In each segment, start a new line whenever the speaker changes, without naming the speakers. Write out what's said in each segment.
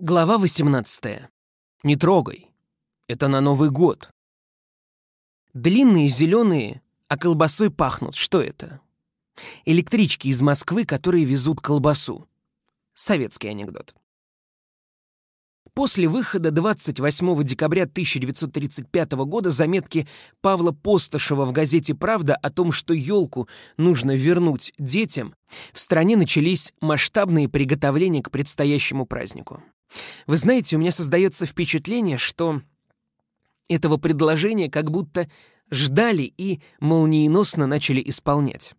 Глава 18. Не трогай. Это на Новый год. Длинные зеленые, а колбасой пахнут. Что это? Электрички из Москвы, которые везут колбасу. Советский анекдот. После выхода 28 декабря 1935 года заметки Павла Постышева в газете «Правда» о том, что елку нужно вернуть детям, в стране начались масштабные приготовления к предстоящему празднику. Вы знаете, у меня создается впечатление, что этого предложения как будто ждали и молниеносно начали исполнять.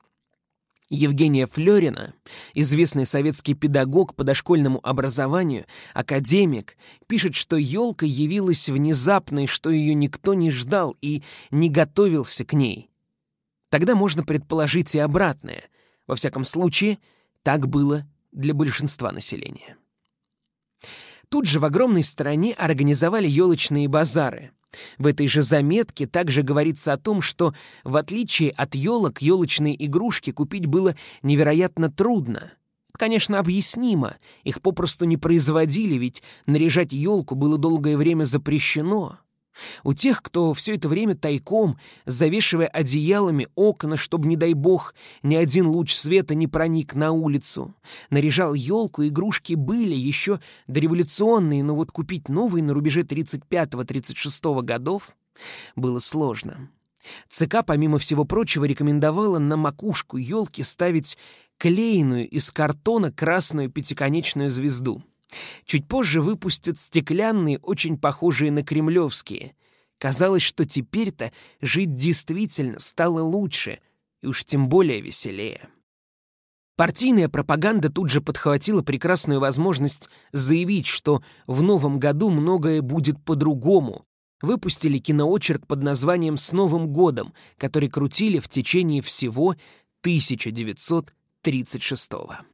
Евгения Флёрина, известный советский педагог по дошкольному образованию, академик, пишет, что елка явилась внезапно и что ее никто не ждал и не готовился к ней. Тогда можно предположить и обратное. Во всяком случае, так было для большинства населения. Тут же в огромной стране организовали елочные базары. В этой же заметке также говорится о том, что, в отличие от елок, елочные игрушки купить было невероятно трудно. Конечно, объяснимо, их попросту не производили, ведь наряжать елку было долгое время запрещено. У тех, кто все это время тайком, завешивая одеялами окна, чтобы, не дай бог, ни один луч света не проник на улицу, наряжал елку, игрушки были еще дореволюционные, но вот купить новые на рубеже 35-36 годов было сложно. ЦК, помимо всего прочего, рекомендовала на макушку елки ставить клееную из картона красную пятиконечную звезду. Чуть позже выпустят стеклянные, очень похожие на кремлевские. Казалось, что теперь-то жить действительно стало лучше, и уж тем более веселее. Партийная пропаганда тут же подхватила прекрасную возможность заявить, что в новом году многое будет по-другому. Выпустили киноочерк под названием «С Новым годом», который крутили в течение всего 1936 года.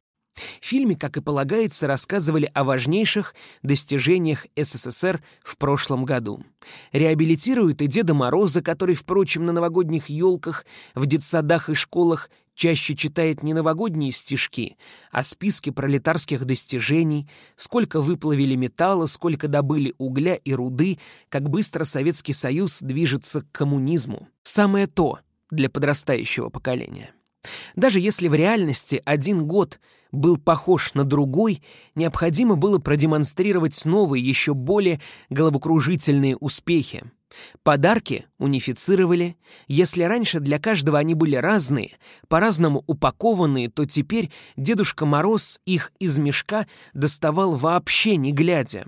В фильме, как и полагается, рассказывали о важнейших достижениях СССР в прошлом году. Реабилитируют и Деда Мороза, который, впрочем, на новогодних елках, в детсадах и школах чаще читает не новогодние стишки, а списки пролетарских достижений, сколько выплавили металла, сколько добыли угля и руды, как быстро Советский Союз движется к коммунизму. Самое то для подрастающего поколения. Даже если в реальности один год был похож на другой, необходимо было продемонстрировать новые, еще более головокружительные успехи. Подарки унифицировали. Если раньше для каждого они были разные, по-разному упакованные, то теперь Дедушка Мороз их из мешка доставал вообще не глядя.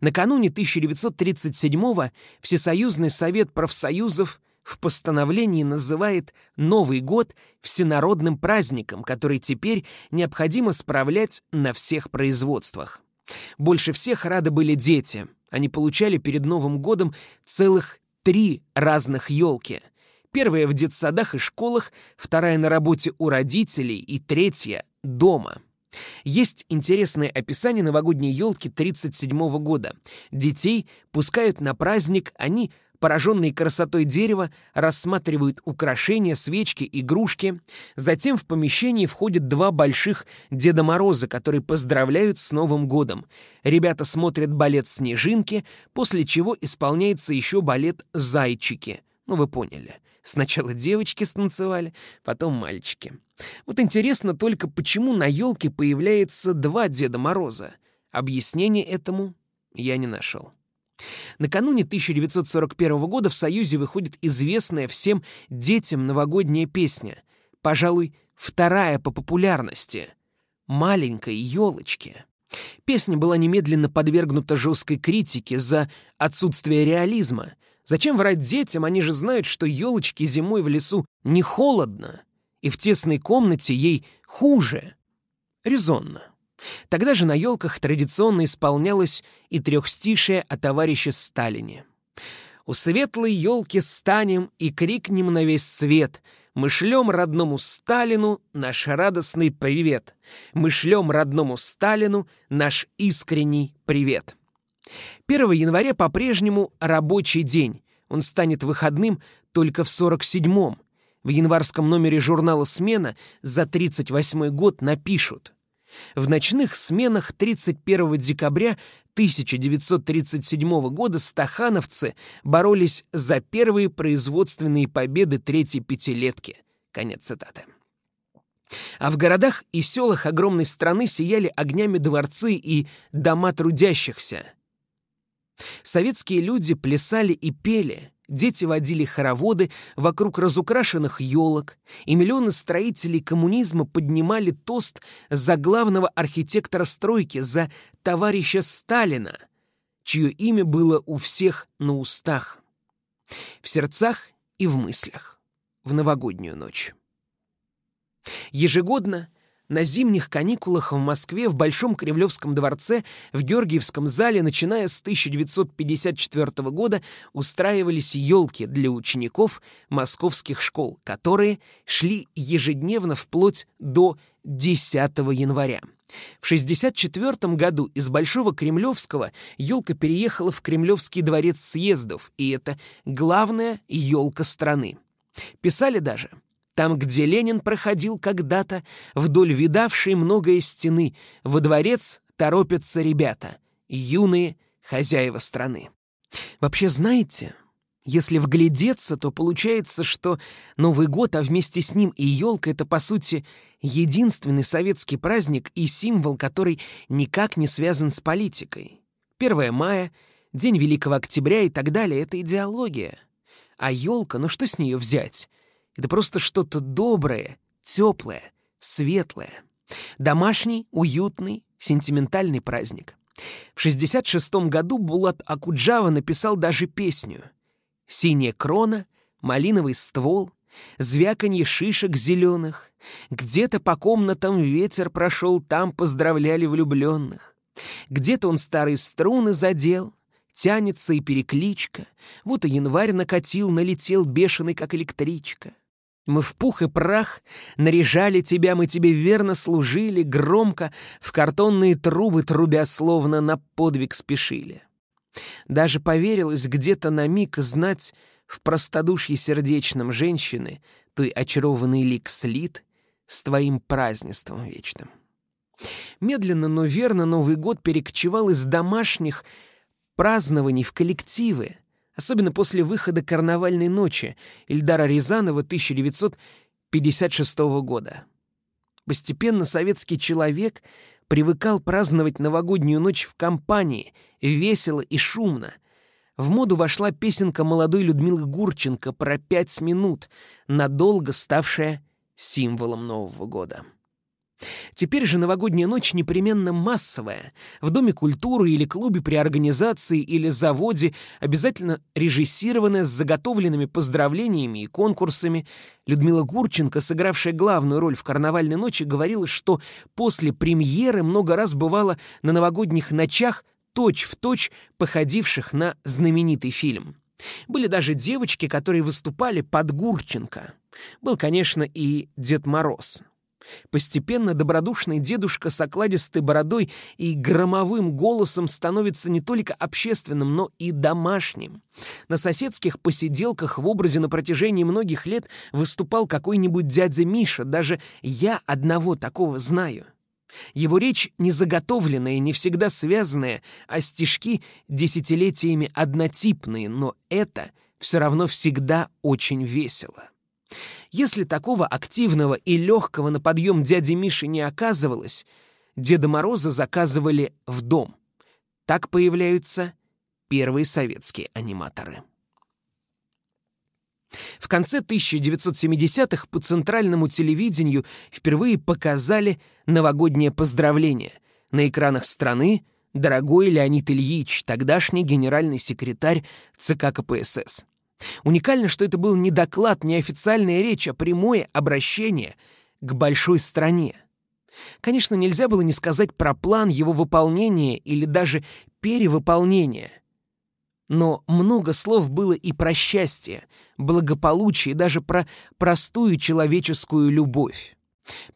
Накануне 1937-го Всесоюзный совет профсоюзов в постановлении называет Новый год всенародным праздником, который теперь необходимо справлять на всех производствах. Больше всех рады были дети. Они получали перед Новым годом целых три разных елки. Первая в детсадах и школах, вторая на работе у родителей и третья — дома. Есть интересное описание новогодней елки 1937 года. Детей пускают на праздник, они пораженные красотой дерева, рассматривают украшения, свечки, игрушки. Затем в помещении входят два больших Деда Мороза, которые поздравляют с Новым годом. Ребята смотрят балет «Снежинки», после чего исполняется еще балет «Зайчики». Ну, вы поняли. Сначала девочки станцевали, потом мальчики. Вот интересно только, почему на елке появляется два Деда Мороза. Объяснение этому я не нашел. Накануне 1941 года в Союзе выходит известная всем детям новогодняя песня, пожалуй, вторая по популярности «Маленькой елочки». Песня была немедленно подвергнута жесткой критике за отсутствие реализма. Зачем врать детям, они же знают, что елочки зимой в лесу не холодно, и в тесной комнате ей хуже. Резонно. Тогда же на елках традиционно исполнялось и трехстишее о товарище Сталине. «У светлой елки станем и крикнем на весь свет. Мы шлем родному Сталину наш радостный привет. Мы шлем родному Сталину наш искренний привет». 1 января по-прежнему рабочий день. Он станет выходным только в 47-м. В январском номере журнала «Смена» за 38 год напишут – В ночных сменах 31 декабря 1937 года стахановцы боролись за первые производственные победы третьей пятилетки. Конец цитаты. А в городах и селах огромной страны сияли огнями дворцы и дома трудящихся. Советские люди плясали и пели, дети водили хороводы вокруг разукрашенных елок, и миллионы строителей коммунизма поднимали тост за главного архитектора стройки, за товарища Сталина, чье имя было у всех на устах, в сердцах и в мыслях в новогоднюю ночь. Ежегодно на зимних каникулах в Москве в Большом Кремлевском дворце в Георгиевском зале, начиная с 1954 года, устраивались елки для учеников московских школ, которые шли ежедневно вплоть до 10 января. В 1964 году из Большого Кремлевского елка переехала в Кремлевский дворец съездов, и это главная елка страны. Писали даже – там, где Ленин проходил когда-то, вдоль видавшей многое стены, во дворец торопятся ребята, юные хозяева страны. Вообще, знаете, если вглядеться, то получается, что Новый год, а вместе с ним и елка — это, по сути, единственный советский праздник и символ, который никак не связан с политикой. 1 мая, День Великого Октября и так далее — это идеология. А елка, ну что с нее взять? Это просто что-то доброе, теплое, светлое. Домашний, уютный, сентиментальный праздник. В 66 году Булат Акуджава написал даже песню «Синяя крона, малиновый ствол, звяканье шишек зеленых, где-то по комнатам ветер прошел, там поздравляли влюбленных. Где-то он старые струны задел, тянется и перекличка, вот и январь накатил, налетел бешеный, как электричка. Мы в пух и прах наряжали тебя, мы тебе верно служили, громко, в картонные трубы трубя словно на подвиг спешили. Даже поверилось где-то на миг знать в простодушье сердечном женщины той очарованный лик слит с твоим празднеством вечным. Медленно, но верно Новый год перекочевал из домашних празднований в коллективы, особенно после выхода «Карнавальной ночи» Ильдара Рязанова 1956 года. Постепенно советский человек привыкал праздновать новогоднюю ночь в компании, весело и шумно. В моду вошла песенка молодой Людмилы Гурченко про пять минут, надолго ставшая символом Нового года. Теперь же новогодняя ночь непременно массовая. В Доме культуры или клубе при организации или заводе обязательно режиссированная с заготовленными поздравлениями и конкурсами. Людмила Гурченко, сыгравшая главную роль в «Карнавальной ночи», говорила, что после премьеры много раз бывала на новогодних ночах точь-в-точь точь походивших на знаменитый фильм. Были даже девочки, которые выступали под Гурченко. Был, конечно, и Дед Мороз. Постепенно добродушный дедушка с окладистой бородой и громовым голосом становится не только общественным, но и домашним. На соседских посиделках в образе на протяжении многих лет выступал какой-нибудь дядя Миша, даже я одного такого знаю. Его речь не заготовленная, не всегда связанная, а стишки десятилетиями однотипные, но это все равно всегда очень весело. Если такого активного и легкого на подъем дяди Миши не оказывалось, Деда Мороза заказывали в дом. Так появляются первые советские аниматоры. В конце 1970-х по центральному телевидению впервые показали новогоднее поздравление. На экранах страны дорогой Леонид Ильич, тогдашний генеральный секретарь ЦК КПСС. Уникально, что это был не доклад, не официальная речь, а прямое обращение к большой стране. Конечно, нельзя было не сказать про план его выполнения или даже перевыполнения. Но много слов было и про счастье, благополучие, и даже про простую человеческую любовь.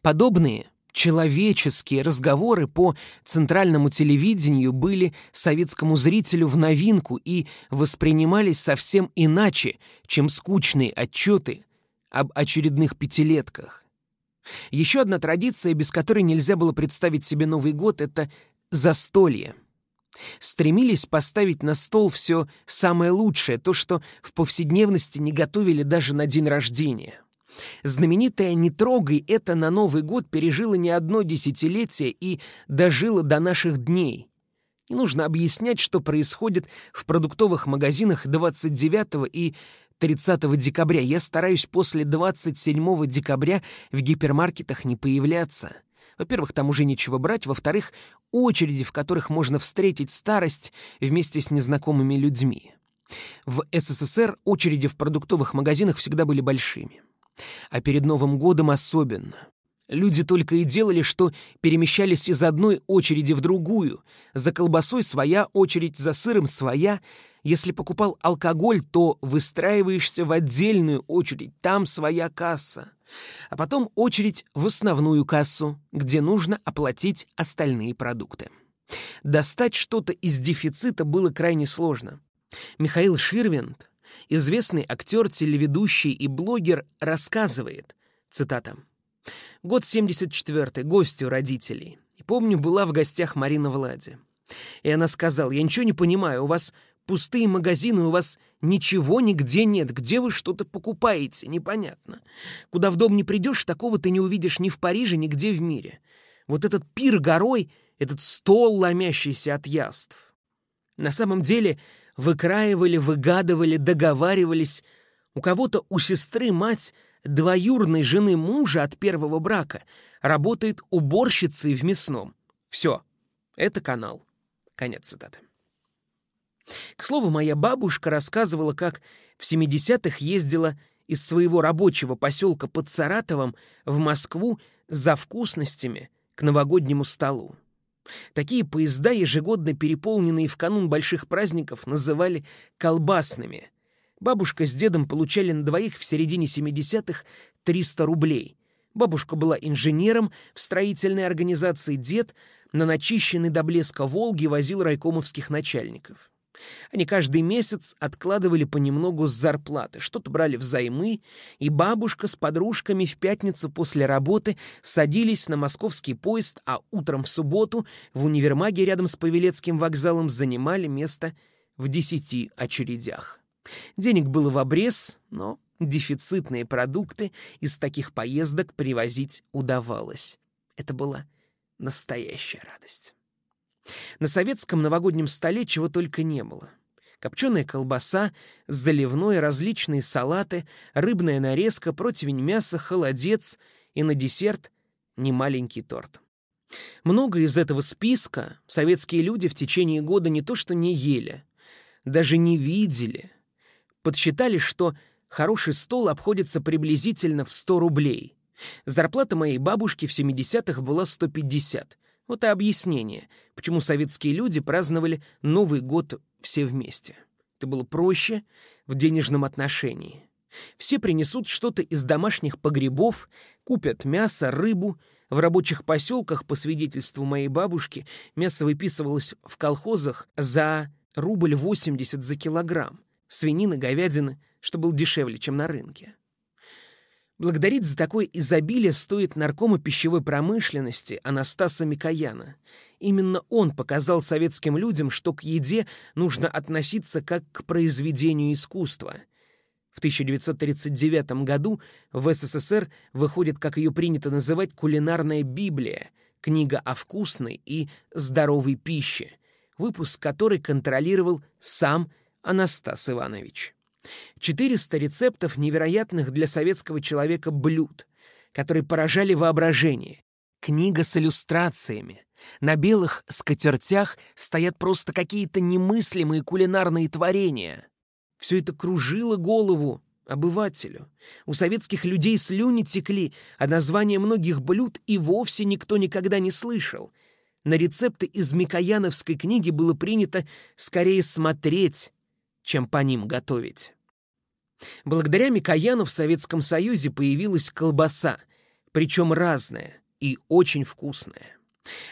Подобные человеческие разговоры по центральному телевидению были советскому зрителю в новинку и воспринимались совсем иначе, чем скучные отчеты об очередных пятилетках. Еще одна традиция, без которой нельзя было представить себе Новый год, — это застолье. Стремились поставить на стол все самое лучшее, то, что в повседневности не готовили даже на день рождения. Знаменитая «Не трогай» это на Новый год пережила не одно десятилетие и дожила до наших дней. Не нужно объяснять, что происходит в продуктовых магазинах 29 и 30 декабря. Я стараюсь после 27 декабря в гипермаркетах не появляться. Во-первых, там уже нечего брать. Во-вторых, очереди, в которых можно встретить старость вместе с незнакомыми людьми. В СССР очереди в продуктовых магазинах всегда были большими. А перед Новым годом особенно. Люди только и делали, что перемещались из одной очереди в другую. За колбасой своя очередь, за сыром своя. Если покупал алкоголь, то выстраиваешься в отдельную очередь, там своя касса. А потом очередь в основную кассу, где нужно оплатить остальные продукты. Достать что-то из дефицита было крайне сложно. Михаил Ширвинд, известный актер, телеведущий и блогер, рассказывает, цитата, Год 74-й, гости у родителей. И помню, была в гостях Марина Влади. И она сказала, я ничего не понимаю, у вас пустые магазины, у вас ничего нигде нет. Где вы что-то покупаете? Непонятно. Куда в дом не придешь, такого ты не увидишь ни в Париже, нигде в мире. Вот этот пир горой, этот стол, ломящийся от яств. На самом деле выкраивали, выгадывали, договаривались. У кого-то у сестры мать двоюрной жены мужа от первого брака работает уборщицей в мясном. Все, это канал. Конец цитаты. К слову, моя бабушка рассказывала, как в 70-х ездила из своего рабочего поселка под Саратовом в Москву за вкусностями к новогоднему столу. Такие поезда, ежегодно переполненные в канун больших праздников, называли «колбасными», Бабушка с дедом получали на двоих в середине 70-х 300 рублей. Бабушка была инженером в строительной организации, дед на начищенный до блеска «Волги» возил райкомовских начальников. Они каждый месяц откладывали понемногу с зарплаты, что-то брали взаймы, и бабушка с подружками в пятницу после работы садились на московский поезд, а утром в субботу в универмаге рядом с Павелецким вокзалом занимали место в десяти очередях. Денег было в обрез, но дефицитные продукты из таких поездок привозить удавалось. Это была настоящая радость. На советском новогоднем столе чего только не было. Копченая колбаса, заливное, различные салаты, рыбная нарезка, противень мяса, холодец и на десерт немаленький торт. Много из этого списка советские люди в течение года не то что не ели, даже не видели, подсчитали, что хороший стол обходится приблизительно в 100 рублей. Зарплата моей бабушки в 70-х была 150. Вот и объяснение, почему советские люди праздновали Новый год все вместе. Это было проще в денежном отношении. Все принесут что-то из домашних погребов, купят мясо, рыбу. В рабочих поселках, по свидетельству моей бабушки, мясо выписывалось в колхозах за рубль 80 за килограмм свинины, говядины, что был дешевле, чем на рынке. Благодарить за такое изобилие стоит наркома пищевой промышленности Анастаса Микояна. Именно он показал советским людям, что к еде нужно относиться как к произведению искусства. В 1939 году в СССР выходит, как ее принято называть, кулинарная Библия, книга о вкусной и здоровой пище, выпуск которой контролировал сам Анастас Иванович. 400 рецептов невероятных для советского человека блюд, которые поражали воображение. Книга с иллюстрациями. На белых скатертях стоят просто какие-то немыслимые кулинарные творения. Все это кружило голову обывателю. У советских людей слюни текли, а названия многих блюд и вовсе никто никогда не слышал. На рецепты из Микояновской книги было принято скорее смотреть, чем по ним готовить. Благодаря Микояну в Советском Союзе появилась колбаса, причем разная и очень вкусная.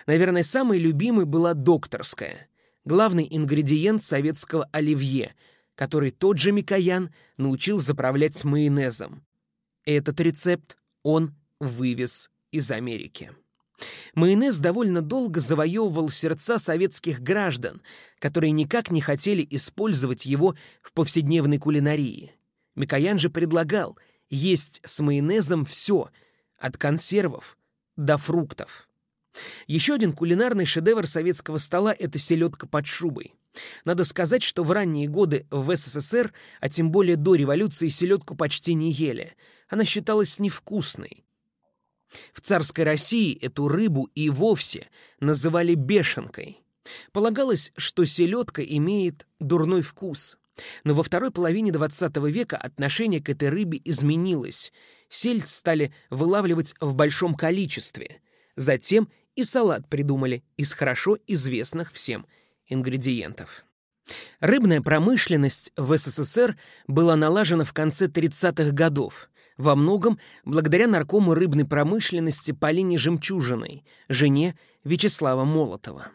Наверное, самой любимой была докторская, главный ингредиент советского оливье, который тот же Микоян научил заправлять майонезом. Этот рецепт он вывез из Америки. Майонез довольно долго завоевывал сердца советских граждан, которые никак не хотели использовать его в повседневной кулинарии. Микоян же предлагал есть с майонезом все, от консервов до фруктов. Еще один кулинарный шедевр советского стола — это селедка под шубой. Надо сказать, что в ранние годы в СССР, а тем более до революции, селедку почти не ели. Она считалась невкусной. В царской России эту рыбу и вовсе называли бешенкой. Полагалось, что селедка имеет дурной вкус. Но во второй половине XX века отношение к этой рыбе изменилось. Сельдь стали вылавливать в большом количестве. Затем и салат придумали из хорошо известных всем ингредиентов. Рыбная промышленность в СССР была налажена в конце 30-х годов, во многом благодаря наркому рыбной промышленности Полине Жемчужиной, жене Вячеслава Молотова.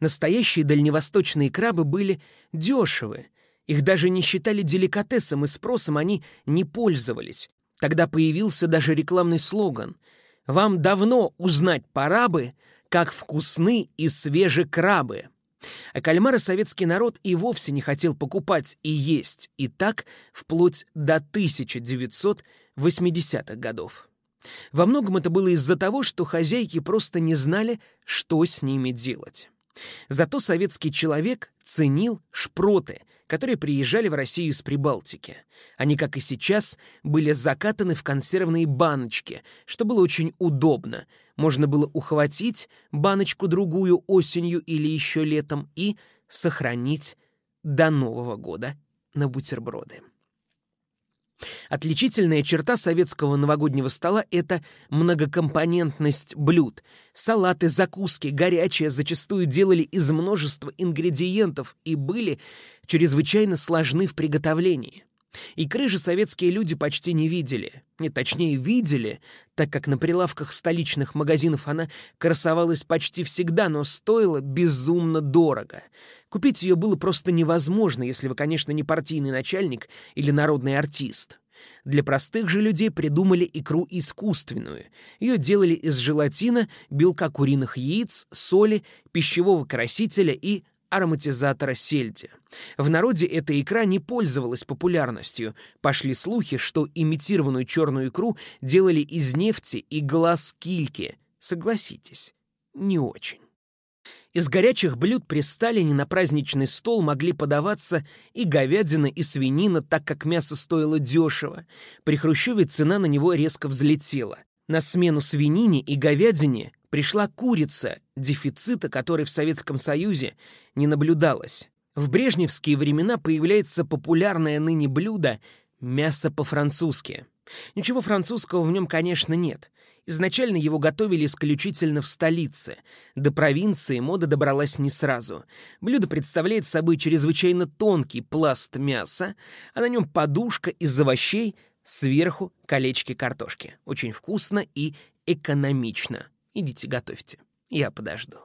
Настоящие дальневосточные крабы были дешевы, их даже не считали деликатесом и спросом они не пользовались. Тогда появился даже рекламный слоган «Вам давно узнать пора бы, как вкусны и свежи крабы». А кальмара советский народ и вовсе не хотел покупать и есть, и так вплоть до 1980-х годов. Во многом это было из-за того, что хозяйки просто не знали, что с ними делать. Зато советский человек ценил шпроты, которые приезжали в Россию из Прибалтики. Они, как и сейчас, были закатаны в консервные баночки, что было очень удобно. Можно было ухватить баночку-другую осенью или еще летом и сохранить до Нового года на бутерброды. Отличительная черта советского новогоднего стола — это многокомпонентность блюд. Салаты, закуски, горячие зачастую делали из множества ингредиентов и были чрезвычайно сложны в приготовлении. Икры же советские люди почти не видели. Не точнее, видели, так как на прилавках столичных магазинов она красовалась почти всегда, но стоила безумно дорого. Купить ее было просто невозможно, если вы, конечно, не партийный начальник или народный артист. Для простых же людей придумали икру искусственную. Ее делали из желатина, белка куриных яиц, соли, пищевого красителя и ароматизатора сельди. В народе эта икра не пользовалась популярностью. Пошли слухи, что имитированную черную икру делали из нефти и глаз кильки. Согласитесь, не очень. Из горячих блюд при Сталине на праздничный стол могли подаваться и говядина, и свинина, так как мясо стоило дешево. При Хрущеве цена на него резко взлетела. На смену свинине и говядине пришла курица, дефицита которой в Советском Союзе не наблюдалось. В брежневские времена появляется популярное ныне блюдо «мясо по-французски». Ничего французского в нем, конечно, нет. Изначально его готовили исключительно в столице. До провинции мода добралась не сразу. Блюдо представляет собой чрезвычайно тонкий пласт мяса, а на нем подушка из овощей, сверху колечки картошки. Очень вкусно и экономично. Идите готовьте, я подожду.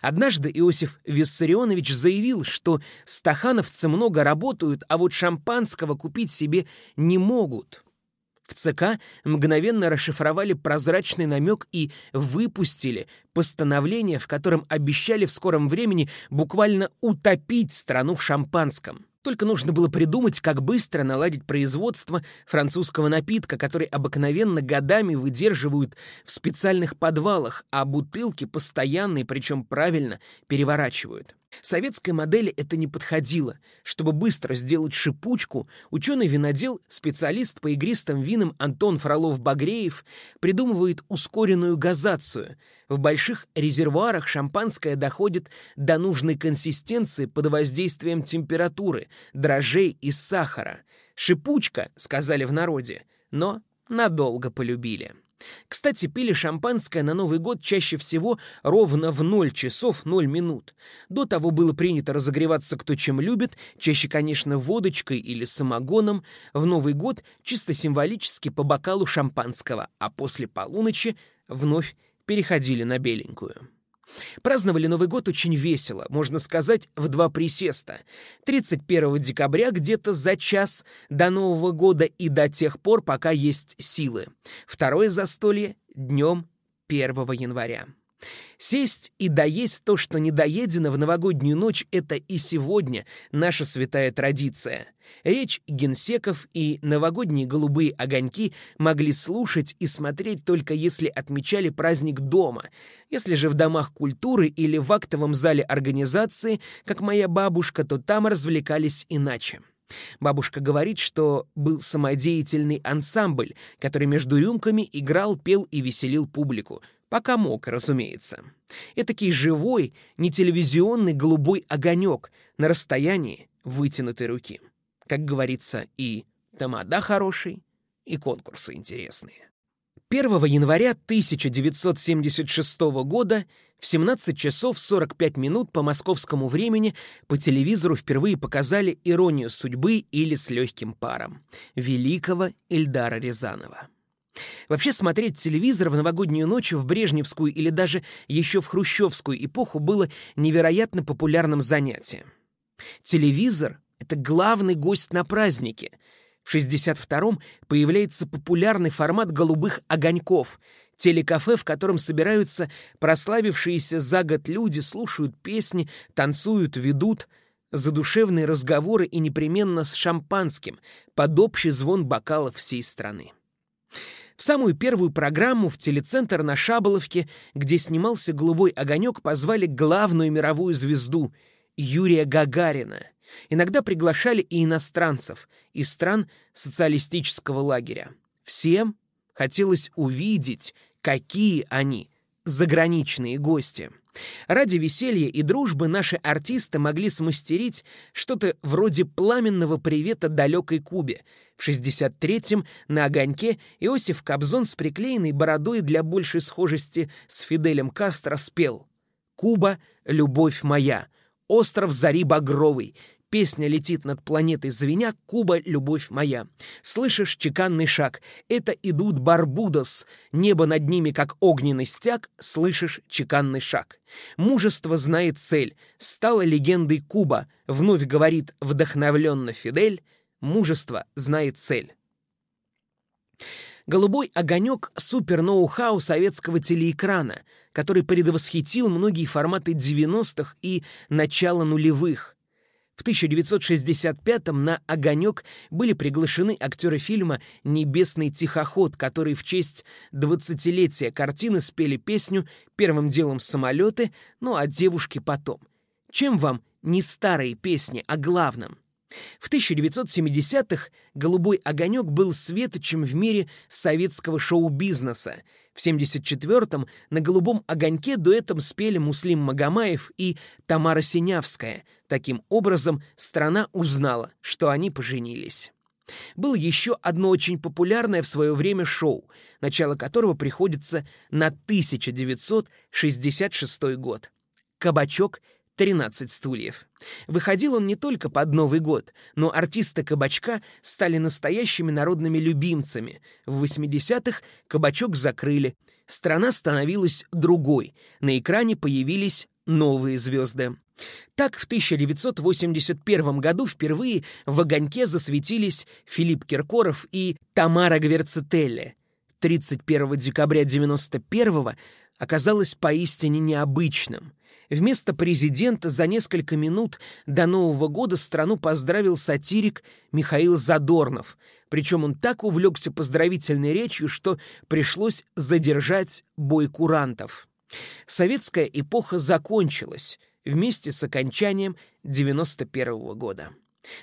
Однажды Иосиф Виссарионович заявил, что стахановцы много работают, а вот шампанского купить себе не могут. В ЦК мгновенно расшифровали прозрачный намек и выпустили постановление, в котором обещали в скором времени буквально утопить страну в шампанском. Только нужно было придумать, как быстро наладить производство французского напитка, который обыкновенно годами выдерживают в специальных подвалах, а бутылки постоянно и причем правильно переворачивают. Советской модели это не подходило. Чтобы быстро сделать шипучку, ученый-винодел, специалист по игристым винам Антон Фролов-Багреев придумывает ускоренную газацию. В больших резервуарах шампанское доходит до нужной консистенции под воздействием температуры, дрожжей и сахара. «Шипучка», — сказали в народе, но надолго полюбили. Кстати, пили шампанское на Новый год чаще всего ровно в 0 часов 0 минут. До того было принято разогреваться кто чем любит, чаще, конечно, водочкой или самогоном. В Новый год чисто символически по бокалу шампанского, а после полуночи вновь переходили на беленькую. Праздновали Новый год очень весело, можно сказать, в два присеста. 31 декабря где-то за час до Нового года и до тех пор, пока есть силы. Второе застолье днем 1 января. Сесть и доесть то, что недоедено в новогоднюю ночь, это и сегодня наша святая традиция. Речь генсеков и новогодние голубые огоньки могли слушать и смотреть только если отмечали праздник дома. Если же в домах культуры или в актовом зале организации, как моя бабушка, то там развлекались иначе. Бабушка говорит, что был самодеятельный ансамбль, который между рюмками играл, пел и веселил публику — Пока мог, разумеется. Этакий живой, не телевизионный голубой огонек на расстоянии вытянутой руки. Как говорится, и тамада хороший, и конкурсы интересные. 1 января 1976 года в 17 часов 45 минут по московскому времени по телевизору впервые показали «Иронию судьбы» или «С легким паром» великого Эльдара Рязанова. Вообще смотреть телевизор в новогоднюю ночь в Брежневскую или даже еще в хрущевскую эпоху было невероятно популярным занятием. Телевизор — это главный гость на празднике. В 62-м появляется популярный формат «Голубых огоньков», телекафе, в котором собираются прославившиеся за год люди, слушают песни, танцуют, ведут задушевные разговоры и непременно с шампанским под общий звон бокалов всей страны. В самую первую программу в телецентр на Шаболовке, где снимался «Голубой огонек», позвали главную мировую звезду Юрия Гагарина. Иногда приглашали и иностранцев из стран социалистического лагеря. Всем хотелось увидеть, какие они заграничные гости. Ради веселья и дружбы наши артисты могли смастерить что-то вроде пламенного привета далекой Кубе. В 63-м на огоньке Иосиф Кобзон с приклеенной бородой для большей схожести с Фиделем Кастро спел «Куба, любовь моя, остров зари багровый, Песня летит над планетой звеня, Куба, любовь моя. Слышишь чеканный шаг? Это идут Барбудос. Небо над ними, как огненный стяг, слышишь чеканный шаг. Мужество знает цель. Стала легендой Куба. Вновь говорит вдохновленно Фидель. Мужество знает цель. Голубой огонек — супер-ноу-хау советского телеэкрана, который предвосхитил многие форматы 90-х и начала нулевых. В 1965-м на «Огонек» были приглашены актеры фильма «Небесный тихоход», которые в честь 20-летия картины спели песню «Первым делом самолеты», ну а девушки потом. Чем вам не старые песни о главном? В 1970-х «Голубой огонек» был светочем в мире советского шоу-бизнеса. В 74-м на «Голубом огоньке» дуэтом спели Муслим Магомаев и Тамара Синявская. Таким образом, страна узнала, что они поженились. Было еще одно очень популярное в свое время шоу, начало которого приходится на 1966 год. «Кабачок 13 стульев. Выходил он не только под Новый год, но артисты кабачка стали настоящими народными любимцами. В 80-х кабачок закрыли, страна становилась другой, на экране появились новые звезды. Так, в 1981 году впервые в «Огоньке» засветились Филипп Киркоров и Тамара Гверцетелли. 31 декабря 1991 оказалось поистине необычным. Вместо президента за несколько минут до Нового года страну поздравил сатирик Михаил Задорнов, причем он так увлекся поздравительной речью, что пришлось задержать бой курантов. Советская эпоха закончилась вместе с окончанием 91 -го года.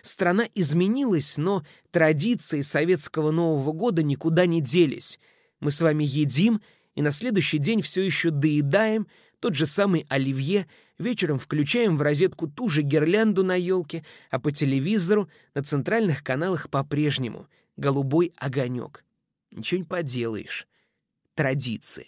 Страна изменилась, но традиции советского Нового года никуда не делись. Мы с вами едим и на следующий день все еще доедаем тот же самый оливье, вечером включаем в розетку ту же гирлянду на елке, а по телевизору на центральных каналах по-прежнему голубой огонек. Ничего не поделаешь. Традиции.